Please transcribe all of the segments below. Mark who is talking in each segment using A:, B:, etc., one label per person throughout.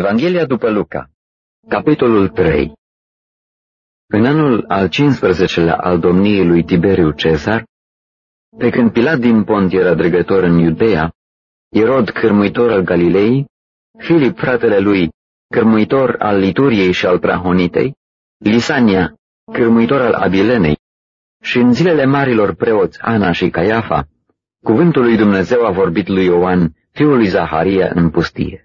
A: Evanghelia după Luca Capitolul 3 În anul al 15-lea al domniei lui Tiberiu Cezar, pe când Pilat din Pont era dregător în Iudea, Irod, cârmuitor al Galilei, Filip, fratele lui, cârmuitor al Lituriei și al Prahonitei, Lisania, cârmuitor al Abilenei, și în zilele marilor preoți Ana și Caiafa, cuvântul lui Dumnezeu a vorbit lui Ioan, fiul lui Zaharia, în pustie.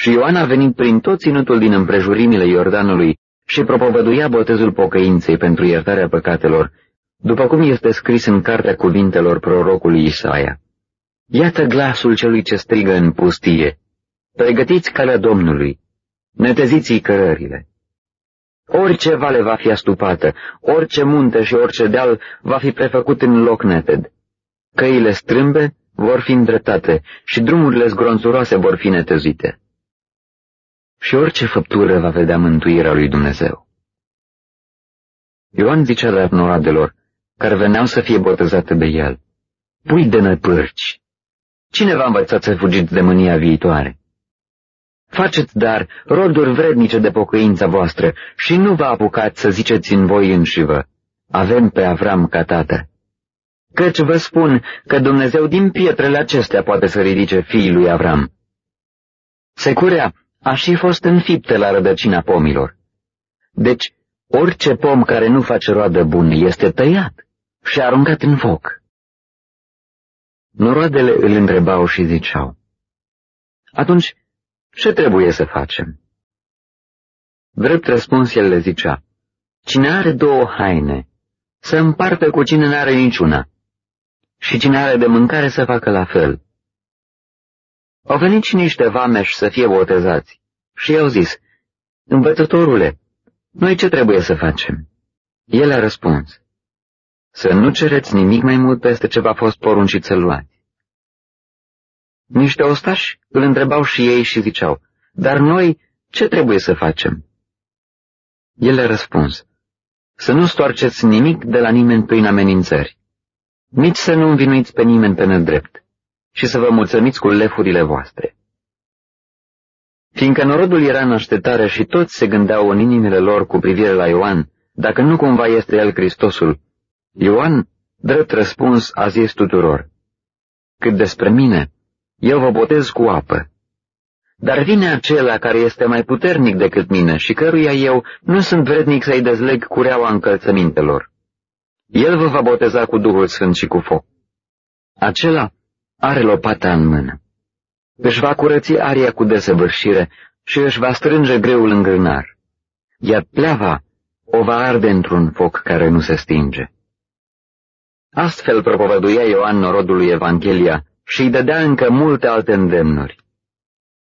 A: Și Ioan a venit prin tot ținutul din împrejurimile Iordanului și propovăduia botezul pocăinței pentru iertarea păcatelor, după cum este scris în cartea cuvintelor prorocului Isaia. Iată glasul celui ce strigă în pustie. Pregătiți calea Domnului, neteziți cărările. Orice vale va fi astupată, orice munte și orice deal va fi prefăcut în loc neted. Căile strâmbe vor fi îndreptate și drumurile zgronțuroase vor fi netezite și orice făptură va vedea mântuirea lui Dumnezeu. Ioan zicea la noroadelor, care veneau să fie botezate de el, Pui de năpârci! Cine v-a învățat să fugiți de mânia viitoare? Faceți, dar, roduri vrednice de pocăința voastră și nu vă apucați să ziceți în voi înșivă, avem pe Avram ca tată. Căci vă spun că Dumnezeu din pietrele acestea poate să ridice fiii lui Avram. Securea a și fost înfipte la rădăcina pomilor. Deci, orice pom care nu face roadă bună este tăiat și aruncat în foc. Noroadele îl întrebau și ziceau, Atunci, ce trebuie să facem? Drept răspuns el le zicea, Cine are două haine, să împartă cu cine n-are niciuna, și cine are de mâncare să facă la fel. Au venit și niște vameși să fie botezați și i-au zis, Învățătorule, noi ce trebuie să facem? El a răspuns, Să nu cereți nimic mai mult peste ce v-a fost poruncit să luați. Niște ostași îl întrebau și ei și ziceau, Dar noi ce trebuie să facem? El a răspuns, Să nu stoarceți nimic de la nimeni prin amenințări, nici să nu învinuiți pe nimeni pe nedrept și să vă mulțumiți cu lefurile voastre. Fiindcă norodul era în așteptare și toți se gândeau în inimile lor cu privire la Ioan, dacă nu cumva este el Hristosul, Ioan, drept răspuns, a zis tuturor, Cât despre mine, eu vă botez cu apă. Dar vine acela care este mai puternic decât mine și căruia eu nu sunt vrednic să-i dezleg cureaua încălțămintelor. El vă va boteza cu Duhul Sfânt și cu foc. Acela are lopata în mână. Își va curăți aria cu desăvârșire și își va strânge greul în grânar, iar pleava o va arde într-un foc care nu se stinge. Astfel propovăduia Ioan norodului Evanghelia și îi dădea încă multe alte îndemnuri.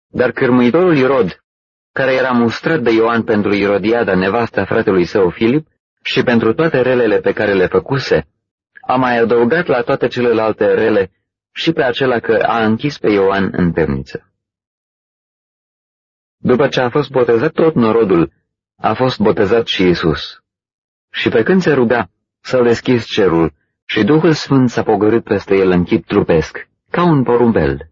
A: Dar cârmuitorul Irod, care era mustrat de Ioan pentru Irodiada, nevasta fratelui său Filip, și pentru toate relele pe care le făcuse, a mai adăugat la toate celelalte rele și pe acela că a închis pe Ioan în temniță. După ce a fost botezat tot norodul, a fost botezat și Isus. Și pe când se ruga, s-a deschis cerul și Duhul Sfânt s-a pogorât peste el în chip trupesc, ca un porumbel.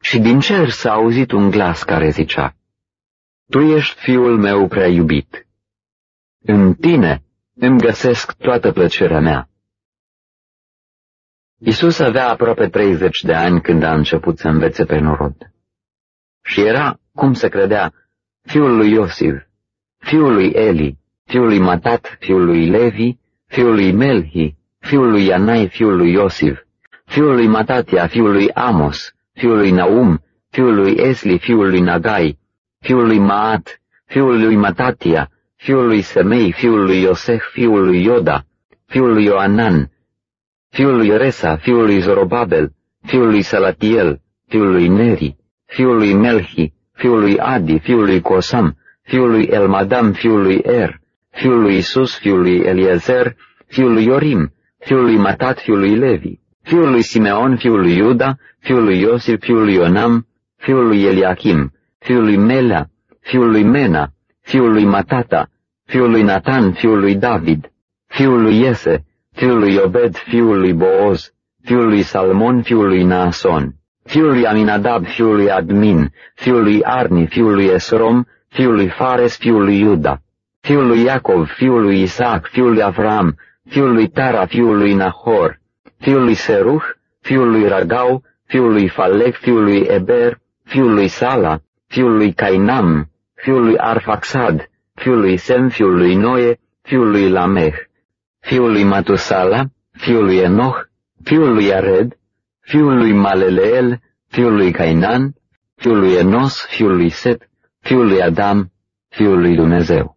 A: Și din cer s-a auzit un glas care zicea, Tu ești fiul meu prea iubit. În tine îmi găsesc toată plăcerea mea. Isus avea aproape 30 de ani când a început să învețe pe norod. Și era, cum se credea, fiul lui Iosif, fiul lui Eli, fiul lui Matat, fiul lui Levi, fiul lui Melhi, fiul lui Ianai, fiul lui Iosif, fiul lui Matatia, fiul lui Amos, fiul lui Naum, fiul lui Esli, fiul lui Nagai, fiul lui Maat, fiul lui Matatia, fiul lui Semei, fiul lui Iosef, fiul lui Ioda, fiul lui Ioanan, fiul lui Resa, fiul lui Zorobabel, fiul lui Salatiel, fiul lui Neri, fiul lui Melchi, fiul lui Adi, fiul lui Cosam, fiul lui Elmadam, fiul lui Er, fiul lui Isus, fiul lui Eliezer, fiul lui Iorim, fiul lui Matat, fiul lui Levi, fiul lui Simeon, fiul lui Iuda, fiul lui Iosif, fiul lui Ionam, fiul lui Eliachim, fiul lui Mela, fiul lui Mena, fiul lui Matata, fiul lui Natan, fiul lui David, fiul lui Iese, fiul lui Obed, fiul lui Booz, fiul lui Salmon, fiul lui Naason, fiul lui Aminadab, fiul lui Admin, fiul lui Arni, fiul lui Esrom, fiul lui Fares, fiul lui Iuda, fiul lui Iacov, fiul lui Isaac, fiul lui Avram, fiul lui Tara, fiul lui Nahor, fiul lui Seruh, fiul lui Ragau, fiul lui Falec, fiul lui Eber, fiul lui Sala, fiul lui Cainam, fiul lui Arfaxad, fiul lui Sem, fiul lui Noe, fiul lui Lameh, fiul lui Matusala, fiul lui Enoch, fiul lui Ared, fiul lui Maleleel, fiul lui Cainan, fiul lui Enos, fiul lui Set, fiul lui Adam, fiul lui Dumnezeu.